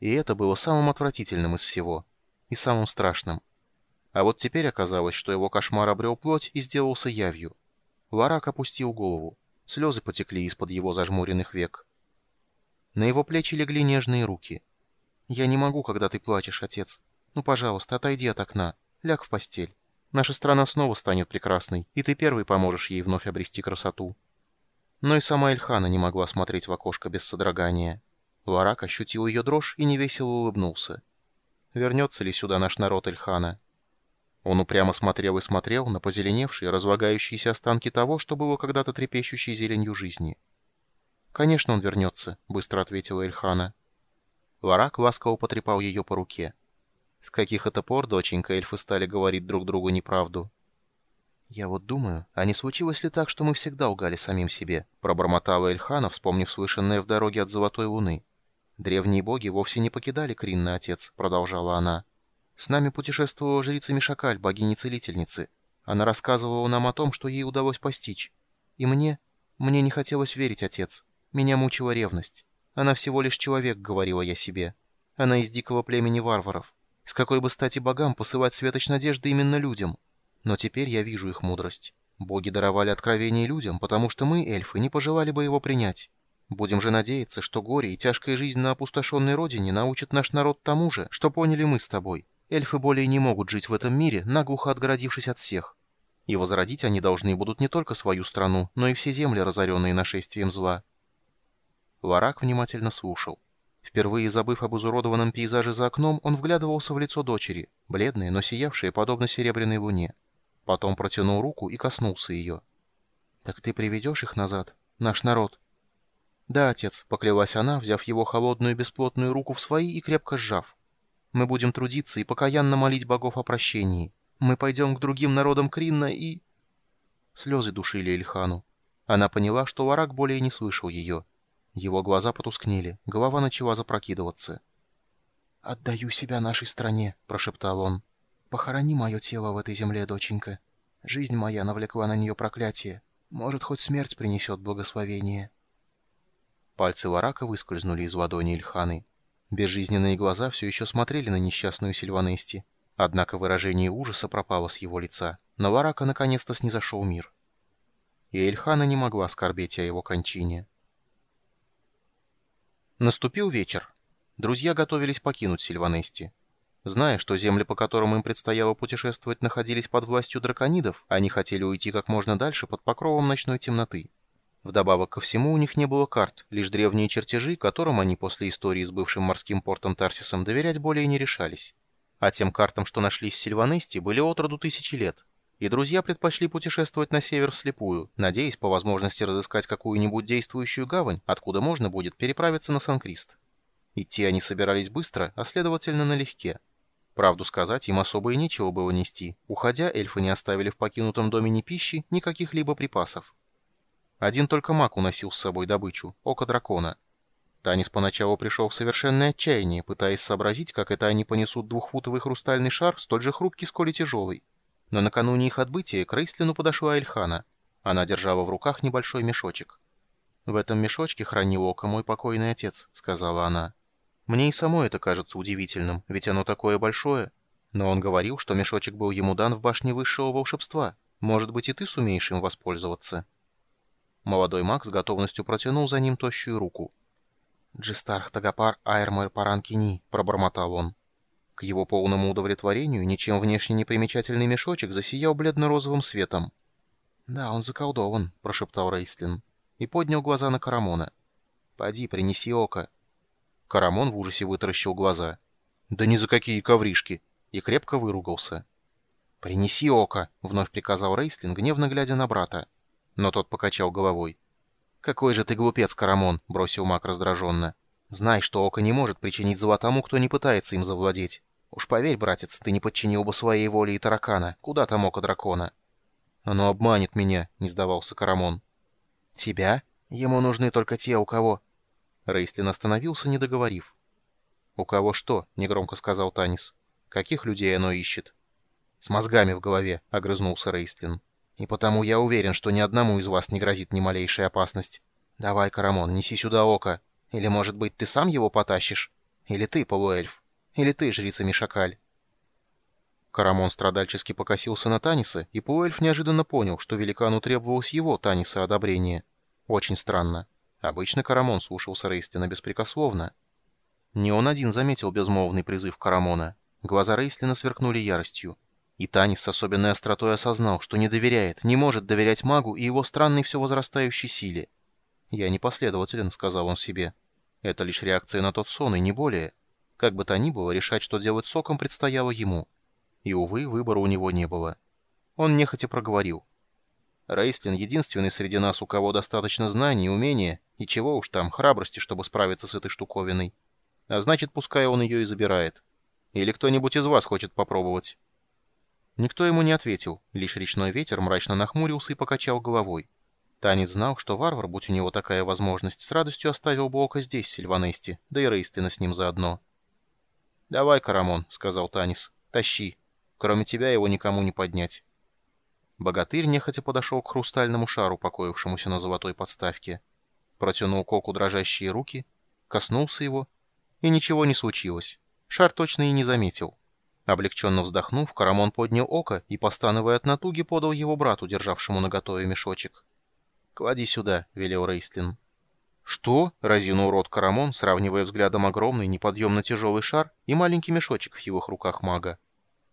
И это было самым отвратительным из всего. И самым страшным. А вот теперь оказалось, что его кошмар обрел плоть и сделался явью. Ларак опустил голову. Слезы потекли из-под его зажмуренных век. На его плечи легли нежные руки. «Я не могу, когда ты плачешь, отец. Ну, пожалуйста, отойди от окна. Ляг в постель. Наша страна снова станет прекрасной, и ты первый поможешь ей вновь обрести красоту». Но и сама Эльхана не могла смотреть в окошко без содрогания. Ларак ощутил ее дрожь и невесело улыбнулся. Вернется ли сюда наш народ Эльхана? Он упрямо смотрел и смотрел на позеленевшие, разлагающиеся останки того, что было когда-то трепещущей зеленью жизни. «Конечно он вернется», — быстро ответила Эльхана. Ларак ласково потрепал ее по руке. «С каких это пор, доченька, эльфы стали говорить друг другу неправду?» «Я вот думаю, а не случилось ли так, что мы всегда лгали самим себе?» — пробормотала Эльхана, вспомнив слышанное в дороге от Золотой Луны. «Древние боги вовсе не покидали Кринна, отец», — продолжала она. «С нами путешествовала жрица Мишакаль, богиня-целительницы. Она рассказывала нам о том, что ей удалось постичь. И мне... Мне не хотелось верить, отец. Меня мучила ревность. Она всего лишь человек, — говорила я себе. Она из дикого племени варваров. С какой бы стати богам посылать светоч надежды именно людям?» Но теперь я вижу их мудрость. Боги даровали откровение людям, потому что мы, эльфы, не пожелали бы его принять. Будем же надеяться, что горе и тяжкая жизнь на опустошенной родине научат наш народ тому же, что поняли мы с тобой. Эльфы более не могут жить в этом мире, наглухо отгородившись от всех. И возродить они должны будут не только свою страну, но и все земли, разоренные нашествием зла. Варак внимательно слушал. Впервые забыв об изуродованном пейзаже за окном, он вглядывался в лицо дочери, бледное, но сиявшее, подобно серебряной луне. Потом протянул руку и коснулся ее. «Так ты приведешь их назад? Наш народ?» «Да, отец», — поклялась она, взяв его холодную бесплотную руку в свои и крепко сжав. «Мы будем трудиться и покаянно молить богов о прощении. Мы пойдем к другим народам Кринна и...» Слезы душили Эльхану. Она поняла, что Варак более не слышал ее. Его глаза потускнели, голова начала запрокидываться. «Отдаю себя нашей стране», — прошептал он. Похорони мое тело в этой земле, доченька. Жизнь моя навлекла на нее проклятие. Может, хоть смерть принесет благословение». Пальцы Варака выскользнули из ладони Ильханы. Безжизненные глаза все еще смотрели на несчастную Сильванести. Однако выражение ужаса пропало с его лица. На Варака наконец-то снизошел мир. И Эльхана не могла скорбеть о его кончине. Наступил вечер. Друзья готовились покинуть Сильванести. Зная, что земли, по которым им предстояло путешествовать, находились под властью драконидов, они хотели уйти как можно дальше под покровом ночной темноты. Вдобавок ко всему у них не было карт, лишь древние чертежи, которым они после истории с бывшим морским портом Тарсисом доверять более не решались. А тем картам, что нашлись в Сильванесте, были от роду тысячи лет. И друзья предпочли путешествовать на север вслепую, надеясь по возможности разыскать какую-нибудь действующую гавань, откуда можно будет переправиться на Сан-Крист. Идти они собирались быстро, а следовательно налегке. Правду сказать, им особо и нечего было нести. Уходя, эльфы не оставили в покинутом доме ни пищи, ни каких-либо припасов. Один только маг уносил с собой добычу — око дракона. Танис поначалу пришел в совершенное отчаяние, пытаясь сообразить, как это они понесут двухфутовый хрустальный шар, столь же хрупкий, сколь и тяжелый. Но накануне их отбытия к Рейслину подошла Эльхана. Она держала в руках небольшой мешочек. «В этом мешочке хранил око мой покойный отец», — сказала она. Мне и само это кажется удивительным, ведь оно такое большое. Но он говорил, что мешочек был ему дан в башне высшего волшебства. Может быть, и ты сумеешь им воспользоваться?» Молодой маг с готовностью протянул за ним тощую руку. «Джистарх Тагапар Айрмэр Паранкини», — пробормотал он. К его полному удовлетворению ничем внешне непримечательный мешочек засиял бледно-розовым светом. «Да, он заколдован», — прошептал Рейслин. И поднял глаза на Карамона. «Поди, принеси око». Карамон в ужасе вытаращил глаза. «Да ни за какие ковришки!» И крепко выругался. «Принеси око!» — вновь приказал Рейслин, гневно глядя на брата. Но тот покачал головой. «Какой же ты глупец, Карамон!» — бросил маг раздраженно. «Знай, что око не может причинить зла тому, кто не пытается им завладеть. Уж поверь, братец, ты не подчинил бы своей воле и таракана. Куда там око дракона?» «Оно обманет меня», — не сдавался Карамон. «Тебя? Ему нужны только те, у кого...» Рейстлин остановился, не договорив. «У кого что?» — негромко сказал Танис. «Каких людей оно ищет?» «С мозгами в голове», — огрызнулся Рейстлин. «И потому я уверен, что ни одному из вас не грозит ни малейшая опасность. Давай, Карамон, неси сюда око. Или, может быть, ты сам его потащишь? Или ты, полуэльф? Или ты, жрица Мишакаль?» Карамон страдальчески покосился на Таниса, и полуэльф неожиданно понял, что великану требовалось его, Таниса, одобрение. Очень странно. Обычно Карамон слушался Рейстлина беспрекословно. Не он один заметил безмолвный призыв Карамона. Глаза Рейстлина сверкнули яростью. И Танис с особенной остротой осознал, что не доверяет, не может доверять магу и его странной все возрастающей силе. «Я непоследователен», — сказал он себе. «Это лишь реакция на тот сон, и не более. Как бы то ни было, решать, что делать соком, предстояло ему» и, увы, выбора у него не было. Он нехотя проговорил. Рейслин — единственный среди нас, у кого достаточно знаний, умения, и чего уж там, храбрости, чтобы справиться с этой штуковиной. А значит, пускай он ее и забирает. Или кто-нибудь из вас хочет попробовать?» Никто ему не ответил, лишь речной ветер мрачно нахмурился и покачал головой. Танец знал, что варвар, будь у него такая возможность, с радостью оставил бы око здесь, Сильванести, да и Рейстлина с ним заодно. «Давай, Карамон», — сказал Танис, — «тащи». Кроме тебя его никому не поднять. Богатырь нехотя подошел к хрустальному шару, покоившемуся на золотой подставке. Протянул Коку дрожащие руки, коснулся его, и ничего не случилось. Шар точно и не заметил. Облегченно вздохнув, Карамон поднял око и, постановая от натуги, подал его брату, державшему наготове мешочек. «Клади сюда», — велел Рейстлин. «Что?» — разинул рот Карамон, сравнивая взглядом огромный, неподъемно тяжелый шар и маленький мешочек в его руках мага.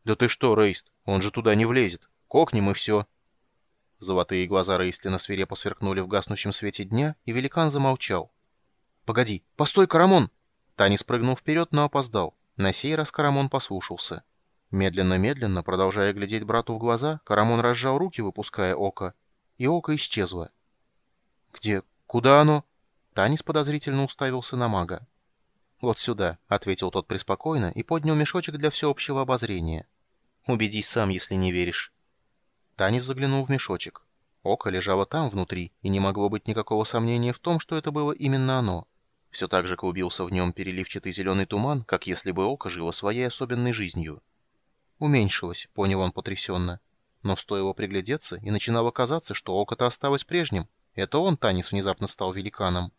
«Да ты что, Рейст, он же туда не влезет. Кокнем и все». Золотые глаза Рейстлина свирепо сверкнули в гаснущем свете дня, и великан замолчал. «Погоди, постой, Карамон!» Тани спрыгнул вперед, но опоздал. На сей раз Карамон послушался. Медленно-медленно, продолжая глядеть брату в глаза, Карамон разжал руки, выпуская око, и око исчезло. «Где? Куда оно?» Танис подозрительно уставился на мага. «Вот сюда», — ответил тот преспокойно и поднял мешочек для всеобщего обозрения. Убедись сам, если не веришь». Танис заглянул в мешочек. Око лежало там, внутри, и не могло быть никакого сомнения в том, что это было именно оно. Все так же клубился в нем переливчатый зеленый туман, как если бы око жило своей особенной жизнью. Уменьшилось, понял он потрясенно. Но стоило приглядеться, и начинало казаться, что око-то осталось прежним. Это он, Танис, внезапно стал великаном.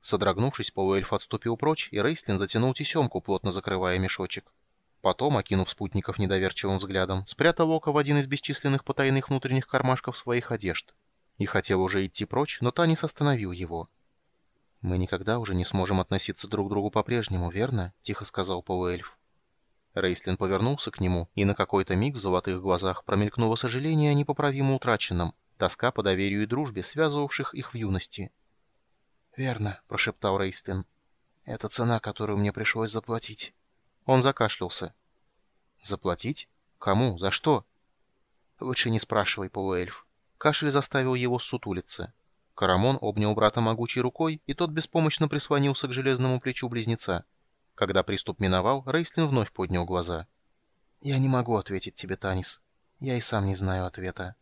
Содрогнувшись, полуэльф отступил прочь, и Рейстлин затянул тесемку, плотно закрывая мешочек. Потом, окинув спутников недоверчивым взглядом, спрятал око в один из бесчисленных потайных внутренних кармашков своих одежд. И хотел уже идти прочь, но Танис остановил его. «Мы никогда уже не сможем относиться друг к другу по-прежнему, верно?» — тихо сказал полуэльф. Рейслин повернулся к нему, и на какой-то миг в золотых глазах промелькнуло сожаление о непоправимо утраченном, тоска по доверию и дружбе, связывавших их в юности. «Верно», — прошептал Рейслин. «Это цена, которую мне пришлось заплатить». Он закашлялся. «Заплатить? Кому? За что?» «Лучше не спрашивай, полуэльф». Кашель заставил его ссутулиться. Карамон обнял брата могучей рукой, и тот беспомощно прислонился к железному плечу близнеца. Когда приступ миновал, Рейслин вновь поднял глаза. «Я не могу ответить тебе, Танис. Я и сам не знаю ответа».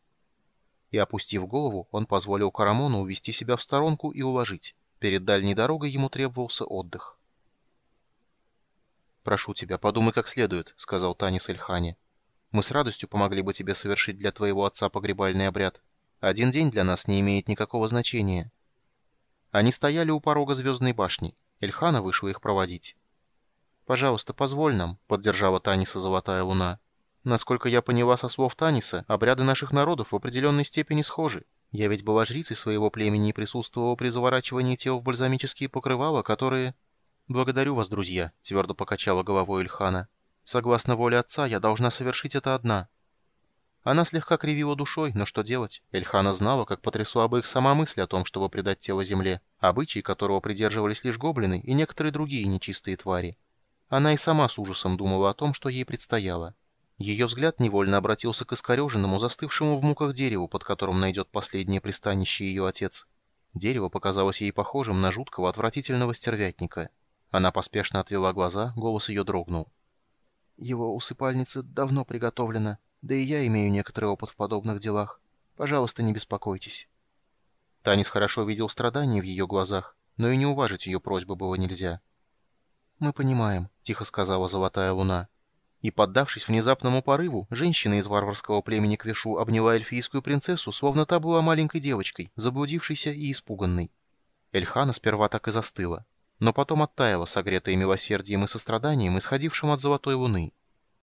И, опустив голову, он позволил Карамону увести себя в сторонку и уложить. Перед дальней дорогой ему требовался отдых. «Прошу тебя, подумай как следует», — сказал Танис Эльхане. «Мы с радостью помогли бы тебе совершить для твоего отца погребальный обряд. Один день для нас не имеет никакого значения». Они стояли у порога звездной башни. Эльхана вышла их проводить. «Пожалуйста, позволь нам», — поддержала Таниса Золотая Луна. «Насколько я поняла со слов Таниса, обряды наших народов в определенной степени схожи. Я ведь была жрицей своего племени и присутствовала при заворачивании тел в бальзамические покрывала, которые...» «Благодарю вас, друзья», — твердо покачала головой Ильхана. «Согласно воле отца, я должна совершить это одна». Она слегка кривила душой, но что делать? Эльхана знала, как потрясла бы их сама мысль о том, чтобы предать тело земле, обычаи которого придерживались лишь гоблины и некоторые другие нечистые твари. Она и сама с ужасом думала о том, что ей предстояло. Ее взгляд невольно обратился к искореженному, застывшему в муках дереву, под которым найдет последнее пристанище ее отец. Дерево показалось ей похожим на жуткого, отвратительного стервятника. Она поспешно отвела глаза, голос ее дрогнул. «Его усыпальница давно приготовлена, да и я имею некоторый опыт в подобных делах. Пожалуйста, не беспокойтесь». Танис хорошо видел страдания в ее глазах, но и не уважить ее просьбы было нельзя. «Мы понимаем», — тихо сказала Золотая Луна. И, поддавшись внезапному порыву, женщина из варварского племени Квешу обняла эльфийскую принцессу, словно та была маленькой девочкой, заблудившейся и испуганной. Эльхана сперва так и застыла. но потом оттаяла, согретая милосердием и состраданием, исходившим от золотой луны.